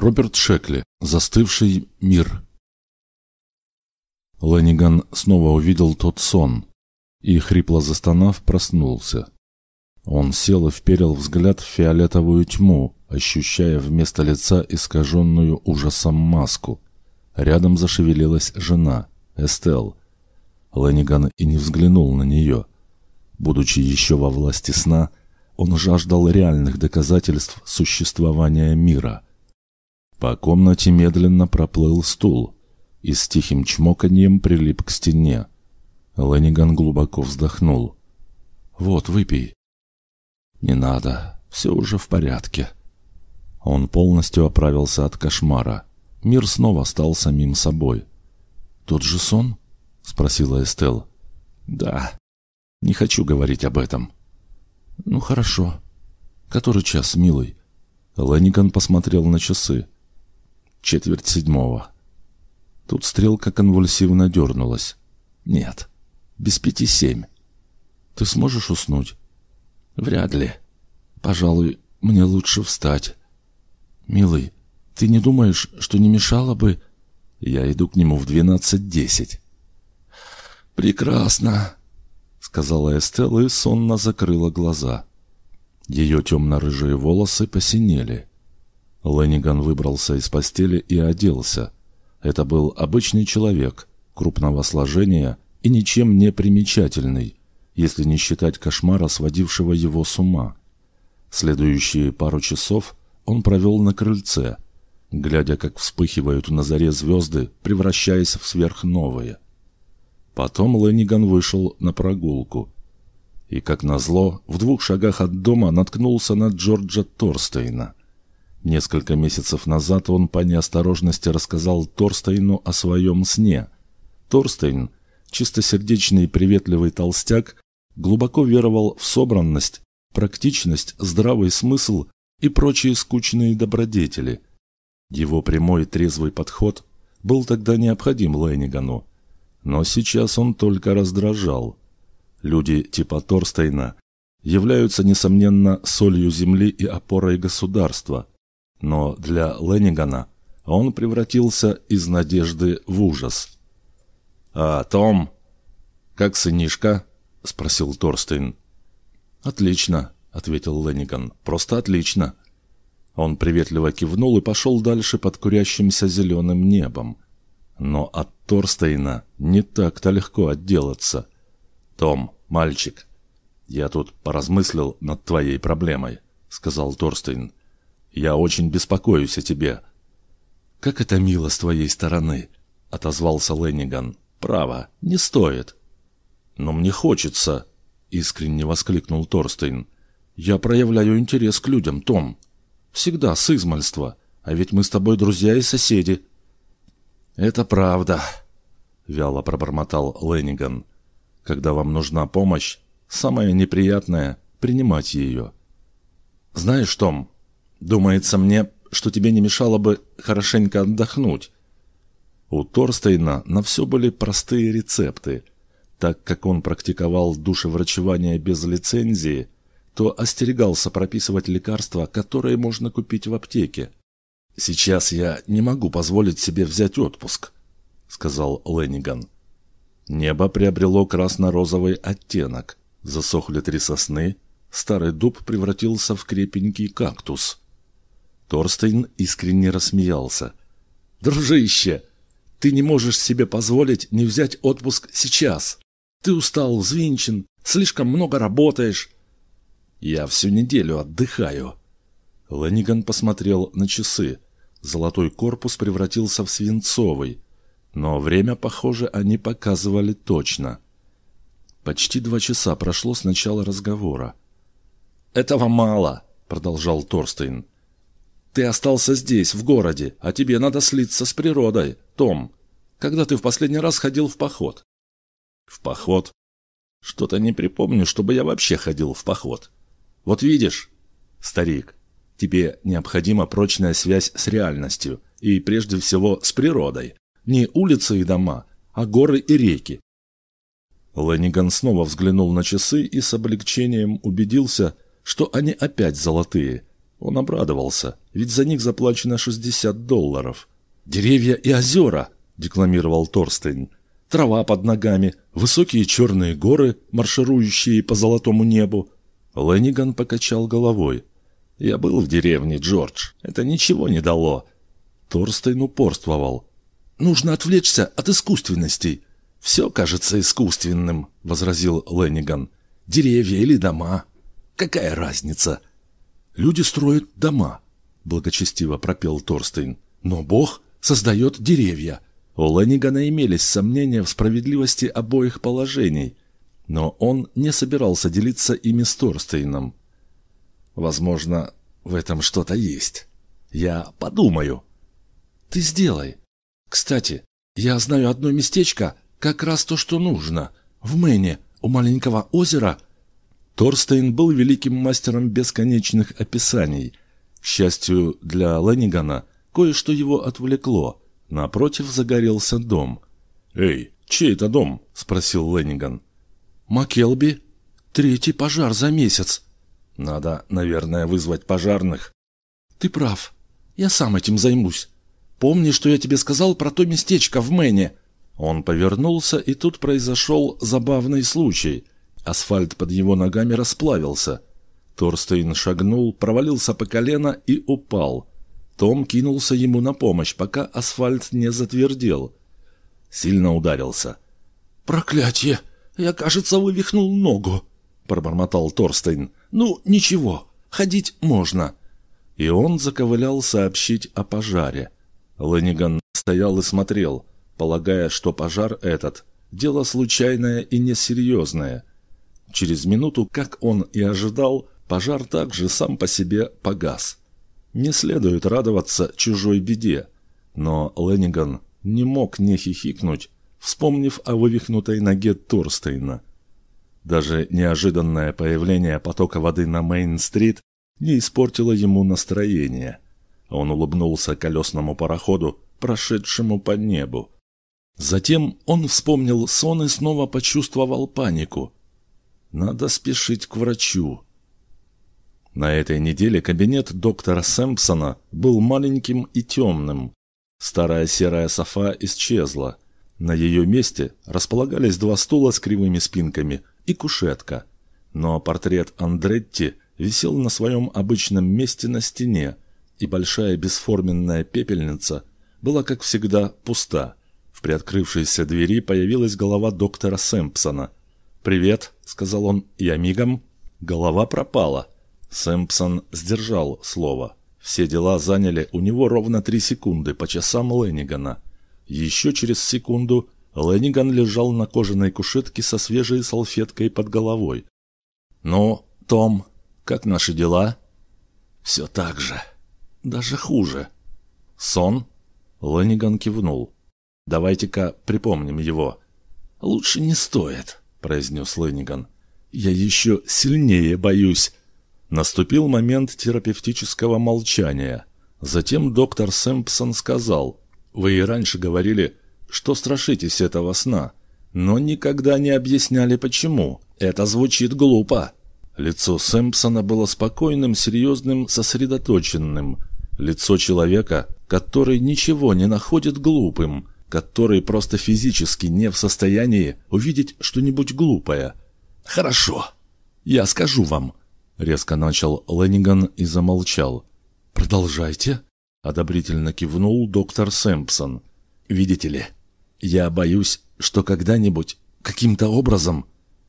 Роберт Шекли. Застывший мир. Лениган снова увидел тот сон и, хрипло застонав, проснулся. Он сел и вперил взгляд в фиолетовую тьму, ощущая вместо лица искаженную ужасом маску. Рядом зашевелилась жена, Эстел. Лениган и не взглянул на нее. Будучи еще во власти сна, он жаждал реальных доказательств существования мира – по комнате медленно проплыл стул и с тихим чмоканьем прилип к стене. Лениган глубоко вздохнул. «Вот, выпей». «Не надо, все уже в порядке». Он полностью оправился от кошмара. Мир снова стал самим собой. «Тот же сон?» — спросила Эстел. «Да. Не хочу говорить об этом». «Ну, хорошо. Который час, милый?» Лениган посмотрел на часы четверть седьмого. Тут стрелка конвульсивно дернулась. Нет, без пяти семь. Ты сможешь уснуть? Вряд ли. Пожалуй, мне лучше встать. Милый, ты не думаешь, что не мешало бы... Я иду к нему в двенадцать десять. Прекрасно, сказала Эстелла и сонно закрыла глаза. Ее темно-рыжие волосы посинели. Лениган выбрался из постели и оделся. Это был обычный человек, крупного сложения и ничем не примечательный, если не считать кошмара, сводившего его с ума. Следующие пару часов он провел на крыльце, глядя, как вспыхивают на заре звезды, превращаясь в сверхновые. Потом Лениган вышел на прогулку. И, как назло, в двух шагах от дома наткнулся на Джорджа Торстейна. Несколько месяцев назад он по неосторожности рассказал Торстейну о своем сне. Торстейн, чистосердечный и приветливый толстяк, глубоко веровал в собранность, практичность, здравый смысл и прочие скучные добродетели. Его прямой трезвый подход был тогда необходим Лейнигану, но сейчас он только раздражал. Люди типа Торстейна являются, несомненно, солью земли и опорой государства – но для Леннигана он превратился из надежды в ужас. «А, Том, как сынишка?» — спросил Торстейн. «Отлично», — ответил Ленниган, — «просто отлично». Он приветливо кивнул и пошел дальше под курящимся зеленым небом. Но от Торстейна не так-то легко отделаться. «Том, мальчик, я тут поразмыслил над твоей проблемой», — сказал Торстейн. Я очень беспокоюсь о тебе». «Как это мило с твоей стороны», — отозвался Ленниган. «Право, не стоит». «Но мне хочется», — искренне воскликнул Торстейн. «Я проявляю интерес к людям, Том. Всегда с измальства. А ведь мы с тобой друзья и соседи». «Это правда», — вяло пробормотал Ленниган. «Когда вам нужна помощь, самое неприятное — принимать ее». «Знаешь, Том, Думается мне, что тебе не мешало бы хорошенько отдохнуть. У Торстейна на все были простые рецепты. Так как он практиковал душеврачевание без лицензии, то остерегался прописывать лекарства, которые можно купить в аптеке. «Сейчас я не могу позволить себе взять отпуск», — сказал Ленниган. Небо приобрело красно-розовый оттенок. Засохли три сосны, старый дуб превратился в крепенький кактус — Торстейн искренне рассмеялся. «Дружище, ты не можешь себе позволить не взять отпуск сейчас. Ты устал, взвинчен, слишком много работаешь». «Я всю неделю отдыхаю». Ланиган посмотрел на часы. Золотой корпус превратился в свинцовый. Но время, похоже, они показывали точно. Почти два часа прошло с начала разговора. «Этого мало», — продолжал Торстейн. Ты остался здесь, в городе, а тебе надо слиться с природой, Том. Когда ты в последний раз ходил в поход? В поход? Что-то не припомню, чтобы я вообще ходил в поход. Вот видишь, старик, тебе необходима прочная связь с реальностью и прежде всего с природой. Не улицы и дома, а горы и реки. Лениган снова взглянул на часы и с облегчением убедился, что они опять золотые – Он обрадовался, ведь за них заплачено 60 долларов. «Деревья и озера», — декламировал Торстейн. «Трава под ногами, высокие черные горы, марширующие по золотому небу». Лениган покачал головой. «Я был в деревне, Джордж. Это ничего не дало». Торстейн упорствовал. «Нужно отвлечься от искусственностей». «Все кажется искусственным», — возразил Лениган. «Деревья или дома. Какая разница?» «Люди строят дома», — благочестиво пропел Торстейн. «Но Бог создает деревья». У Ленигана имелись сомнения в справедливости обоих положений, но он не собирался делиться ими с Торстейном. «Возможно, в этом что-то есть. Я подумаю». «Ты сделай. Кстати, я знаю одно местечко, как раз то, что нужно. В Мэне, у маленького озера». Торстейн был великим мастером бесконечных описаний. К счастью для Ленигана, кое-что его отвлекло. Напротив загорелся дом. «Эй, чей это дом?» – спросил Лениган. «Макелби. Третий пожар за месяц». «Надо, наверное, вызвать пожарных». «Ты прав. Я сам этим займусь. Помни, что я тебе сказал про то местечко в Мэне?» Он повернулся, и тут произошел забавный случай. Асфальт под его ногами расплавился. Торстейн шагнул, провалился по колено и упал. Том кинулся ему на помощь, пока асфальт не затвердел. Сильно ударился. «Проклятие! Я, кажется, вывихнул ногу!» — пробормотал Торстейн. «Ну, ничего, ходить можно». И он заковылял сообщить о пожаре. Лениган стоял и смотрел — полагая, что пожар этот – дело случайное и несерьезное. Через минуту, как он и ожидал, пожар также сам по себе погас. Не следует радоваться чужой беде, но Лениган не мог не хихикнуть, вспомнив о вывихнутой ноге Торстейна. Даже неожиданное появление потока воды на Мейн-стрит не испортило ему настроение. Он улыбнулся колесному пароходу, прошедшему по небу. Затем он вспомнил сон и снова почувствовал панику. Надо спешить к врачу. На этой неделе кабинет доктора Сэмпсона был маленьким и темным. Старая серая софа исчезла. На ее месте располагались два стула с кривыми спинками и кушетка. Но портрет Андретти висел на своем обычном месте на стене, и большая бесформенная пепельница была, как всегда, пуста. В приоткрывшейся двери появилась голова доктора Сэмпсона. «Привет», — сказал он, — «я мигом». Голова пропала. Сэмпсон сдержал слово. Все дела заняли у него ровно три секунды по часам Леннигана. Еще через секунду Ленниган лежал на кожаной кушетке со свежей салфеткой под головой. «Ну, Том, как наши дела?» «Все так же. Даже хуже». «Сон?» Ленниган кивнул. Давайте-ка припомним его». «Лучше не стоит», — произнес Лэниган. «Я еще сильнее боюсь». Наступил момент терапевтического молчания. Затем доктор Сэмпсон сказал, «Вы и раньше говорили, что страшитесь этого сна, но никогда не объясняли, почему. Это звучит глупо». Лицо Сэмпсона было спокойным, серьезным, сосредоточенным. Лицо человека, который ничего не находит глупым который просто физически не в состоянии увидеть что-нибудь глупое. «Хорошо, я скажу вам», — резко начал Ленниган и замолчал. «Продолжайте», — одобрительно кивнул доктор Сэмпсон. «Видите ли, я боюсь, что когда-нибудь, каким-то образом,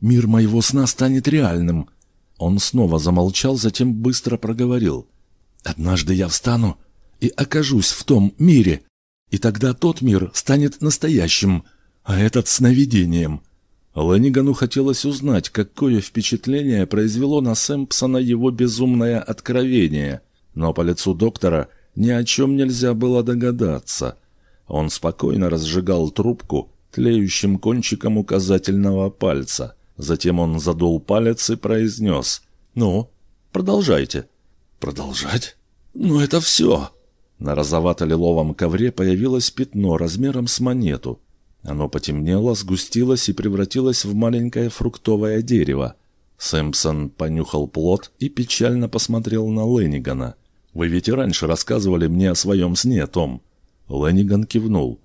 мир моего сна станет реальным». Он снова замолчал, затем быстро проговорил. «Однажды я встану и окажусь в том мире, и тогда тот мир станет настоящим, а этот сновидением. Ланигану хотелось узнать, какое впечатление произвело на Сэмпсона его безумное откровение, но по лицу доктора ни о чем нельзя было догадаться. Он спокойно разжигал трубку тлеющим кончиком указательного пальца. Затем он задул палец и произнес «Ну, продолжайте». «Продолжать? Ну это все!» На розовато-лиловом ковре появилось пятно размером с монету. Оно потемнело, сгустилось и превратилось в маленькое фруктовое дерево. Сэмпсон понюхал плод и печально посмотрел на Леннигана. «Вы ведь и раньше рассказывали мне о своем сне, Том». Ленниган кивнул.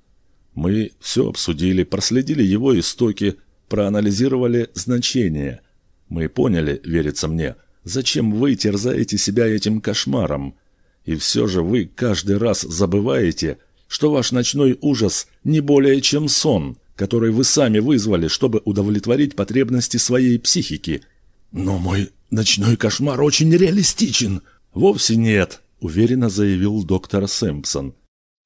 «Мы все обсудили, проследили его истоки, проанализировали значения. Мы поняли, верится мне, зачем вы терзаете себя этим кошмаром. И все же вы каждый раз забываете, что ваш ночной ужас не более чем сон, который вы сами вызвали, чтобы удовлетворить потребности своей психики. Но мой ночной кошмар очень реалистичен. Вовсе нет, уверенно заявил доктор Сэмпсон.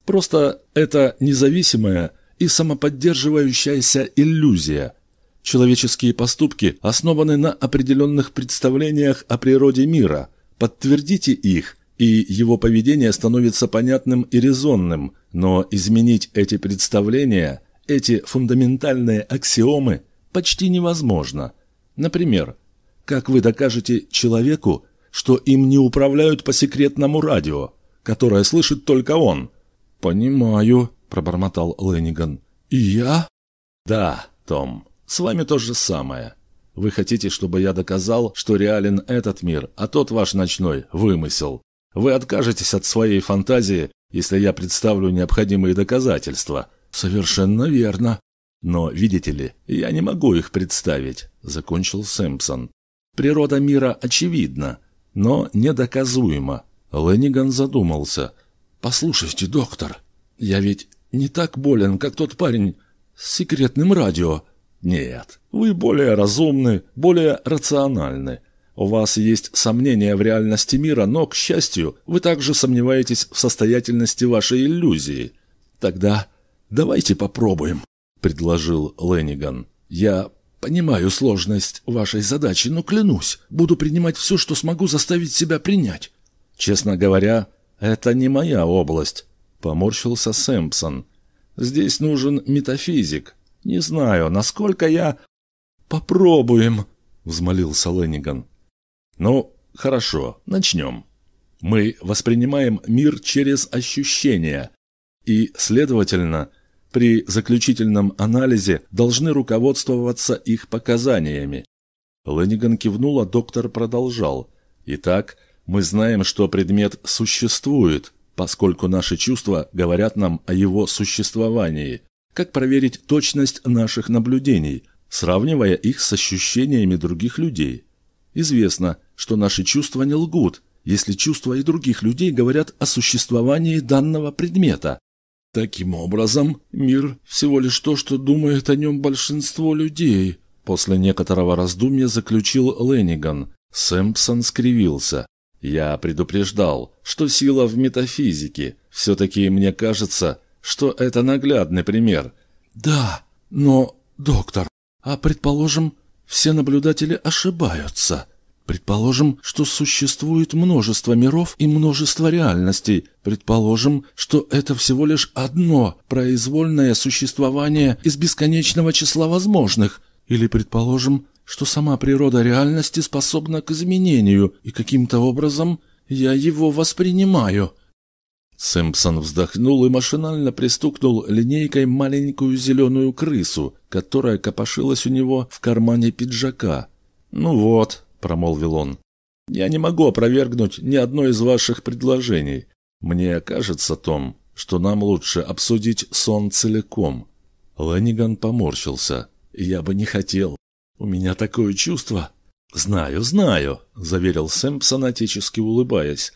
Просто это независимая и самоподдерживающаяся иллюзия. Человеческие поступки основаны на определенных представлениях о природе мира. Подтвердите их, и его поведение становится понятным и резонным, но изменить эти представления, эти фундаментальные аксиомы почти невозможно. Например, как вы докажете человеку, что им не управляют по секретному радио, которое слышит только он? «Понимаю», — пробормотал Ленниган. «И я?» «Да, Том, с вами то же самое. Вы хотите, чтобы я доказал, что реален этот мир, а тот ваш ночной – вымысел. Вы откажетесь от своей фантазии, если я представлю необходимые доказательства. Совершенно верно. Но, видите ли, я не могу их представить, закончил Сэмпсон. Природа мира очевидна, но недоказуема. Лениган задумался. «Послушайте, доктор, я ведь не так болен, как тот парень с секретным радио». «Нет, вы более разумны, более рациональны. У вас есть сомнения в реальности мира, но, к счастью, вы также сомневаетесь в состоятельности вашей иллюзии. Тогда давайте попробуем», — предложил Лениган. «Я понимаю сложность вашей задачи, но клянусь, буду принимать все, что смогу заставить себя принять». «Честно говоря, это не моя область», — поморщился Сэмпсон. «Здесь нужен метафизик. Не знаю, насколько я...» «Попробуем», — взмолился Лениган. Ну, хорошо, начнем. Мы воспринимаем мир через ощущения и, следовательно, при заключительном анализе должны руководствоваться их показаниями. Лениган кивнул, а доктор продолжал. Итак, мы знаем, что предмет существует, поскольку наши чувства говорят нам о его существовании. Как проверить точность наших наблюдений, сравнивая их с ощущениями других людей? Известно, что наши чувства не лгут, если чувства и других людей говорят о существовании данного предмета. Таким образом, мир всего лишь то, что думает о нем большинство людей. После некоторого раздумья заключил Лениган. Сэмпсон скривился. Я предупреждал, что сила в метафизике. Все-таки мне кажется, что это наглядный пример. Да, но, доктор, а предположим, все наблюдатели ошибаются. Предположим, что существует множество миров и множество реальностей. Предположим, что это всего лишь одно произвольное существование из бесконечного числа возможных. Или предположим, что сама природа реальности способна к изменению, и каким-то образом я его воспринимаю. Сэмпсон вздохнул и машинально пристукнул линейкой маленькую зеленую крысу, которая копошилась у него в кармане пиджака. «Ну вот», — промолвил он, — «я не могу опровергнуть ни одно из ваших предложений. Мне кажется, Том, что нам лучше обсудить сон целиком». Ланиган поморщился. «Я бы не хотел. У меня такое чувство». «Знаю, знаю», — заверил Сэмпсон, отечески улыбаясь.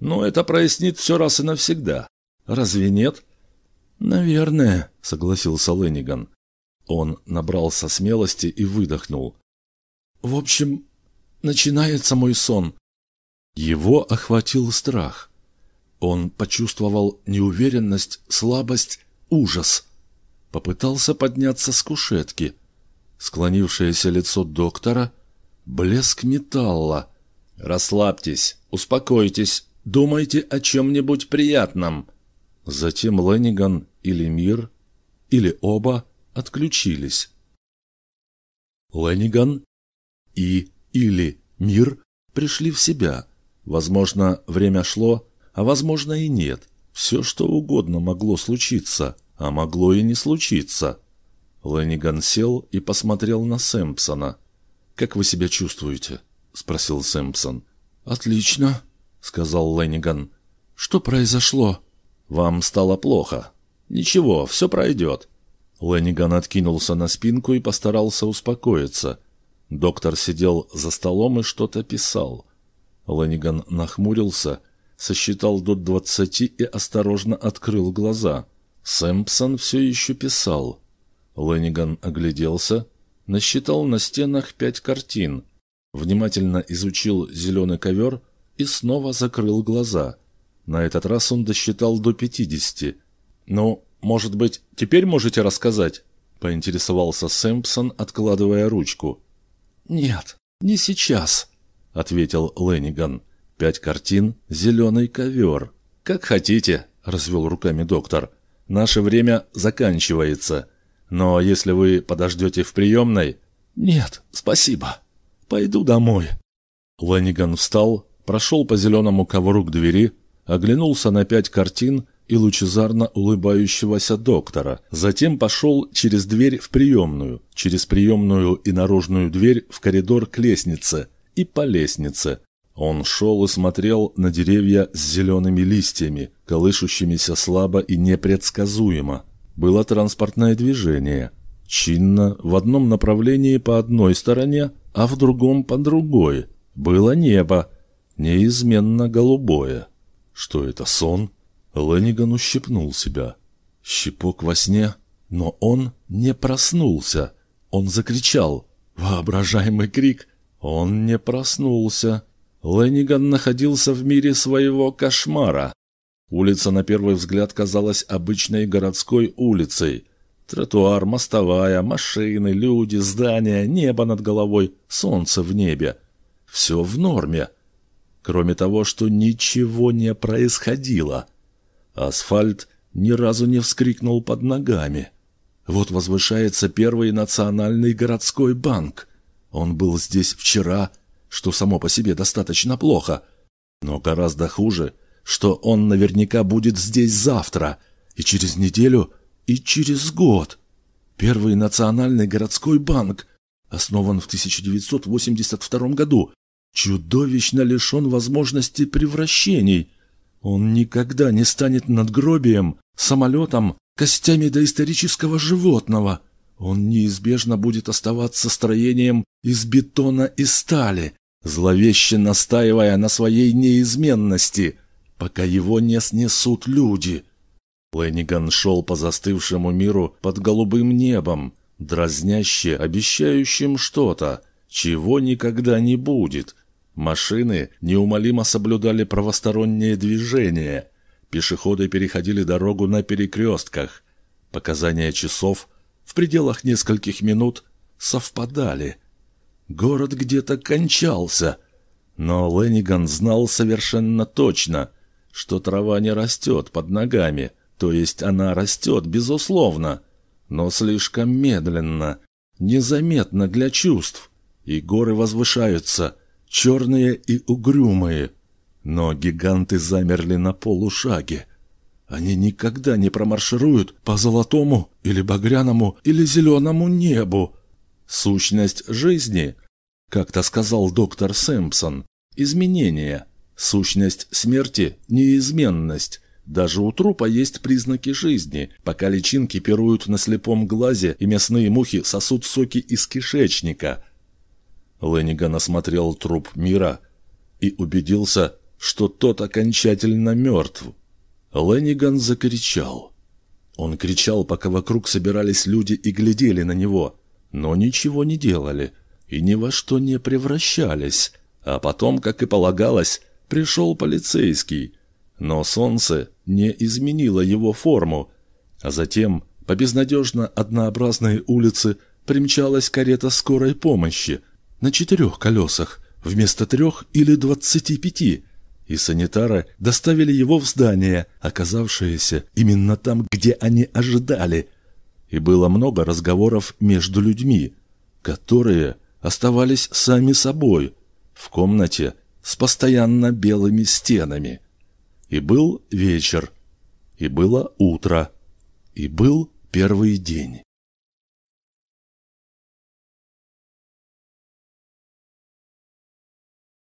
Но это прояснит все раз и навсегда. Разве нет? Наверное, согласился Лениган. Он набрался смелости и выдохнул. В общем, начинается мой сон. Его охватил страх. Он почувствовал неуверенность, слабость, ужас. Попытался подняться с кушетки. Склонившееся лицо доктора, блеск металла. «Расслабьтесь, успокойтесь, Думайте о чем-нибудь приятном». Затем Лениган или Мир, или оба отключились. Лениган и или Мир пришли в себя. Возможно, время шло, а возможно и нет. Все, что угодно могло случиться, а могло и не случиться. Лениган сел и посмотрел на Сэмпсона. «Как вы себя чувствуете?» — спросил Сэмпсон. «Отлично», — сказал Ленниган. «Что произошло?» «Вам стало плохо. Ничего, все пройдет». Ленниган откинулся на спинку и постарался успокоиться. Доктор сидел за столом и что-то писал. Ленниган нахмурился, сосчитал до двадцати и осторожно открыл глаза. Сэмпсон все еще писал. Ленниган огляделся, насчитал на стенах пять картин, внимательно изучил зеленый ковер и снова закрыл глаза. На этот раз он досчитал до пятидесяти. «Ну, может быть, теперь можете рассказать?» — поинтересовался Сэмпсон, откладывая ручку. «Нет, не сейчас», — ответил Ленниган. «Пять картин, зеленый ковер». «Как хотите», — развел руками доктор. «Наше время заканчивается. Но если вы подождете в приемной...» «Нет, спасибо. Пойду домой». Ленниган встал, прошел по зеленому ковру к двери, оглянулся на пять картин и лучезарно улыбающегося доктора. Затем пошел через дверь в приемную, через приемную и наружную дверь в коридор к лестнице и по лестнице. Он шел и смотрел на деревья с зелеными листьями, колышущимися слабо и непредсказуемо. Было транспортное движение. Чинно, в одном направлении по одной стороне, а в другом по другой. Было небо, неизменно голубое. Что это, сон? Лениган ущипнул себя. Щипок во сне, но он не проснулся. Он закричал. Воображаемый крик. Он не проснулся. Лениган находился в мире своего кошмара. Улица на первый взгляд казалась обычной городской улицей. Тротуар, мостовая, машины, люди, здания, небо над головой, солнце в небе. Все в норме. Кроме того, что ничего не происходило. Асфальт ни разу не вскрикнул под ногами. Вот возвышается первый национальный городской банк. Он был здесь вчера, что само по себе достаточно плохо. Но гораздо хуже, что он наверняка будет здесь завтра, и через неделю, и через год. Первый национальный городской банк основан в 1982 году, чудовищно лишен возможности превращений – он никогда не станет надгробием, самолетом, костями доисторического животного. Он неизбежно будет оставаться строением из бетона и стали, зловеще настаивая на своей неизменности, пока его не снесут люди. Лениган шел по застывшему миру под голубым небом, дразняще обещающим что-то, чего никогда не будет — Машины неумолимо соблюдали правостороннее движение. Пешеходы переходили дорогу на перекрестках. Показания часов в пределах нескольких минут совпадали. Город где-то кончался. Но Лениган знал совершенно точно, что трава не растет под ногами, то есть она растет, безусловно, но слишком медленно, незаметно для чувств, и горы возвышаются – черные и угрюмые. Но гиганты замерли на полушаге. Они никогда не промаршируют по золотому или багряному или зеленому небу. Сущность жизни, как-то сказал доктор Сэмпсон, изменение. Сущность смерти – неизменность. Даже у трупа есть признаки жизни, пока личинки пируют на слепом глазе и мясные мухи сосут соки из кишечника – Лениган осмотрел труп мира и убедился, что тот окончательно мертв. Лениган закричал. Он кричал, пока вокруг собирались люди и глядели на него, но ничего не делали и ни во что не превращались. А потом, как и полагалось, пришел полицейский. Но солнце не изменило его форму, а затем по безнадежно однообразной улице примчалась карета скорой помощи – на четырех колесах вместо трех или двадцати пяти, и санитары доставили его в здание, оказавшееся именно там, где они ожидали. И было много разговоров между людьми, которые оставались сами собой в комнате с постоянно белыми стенами. И был вечер, и было утро, и был первый день.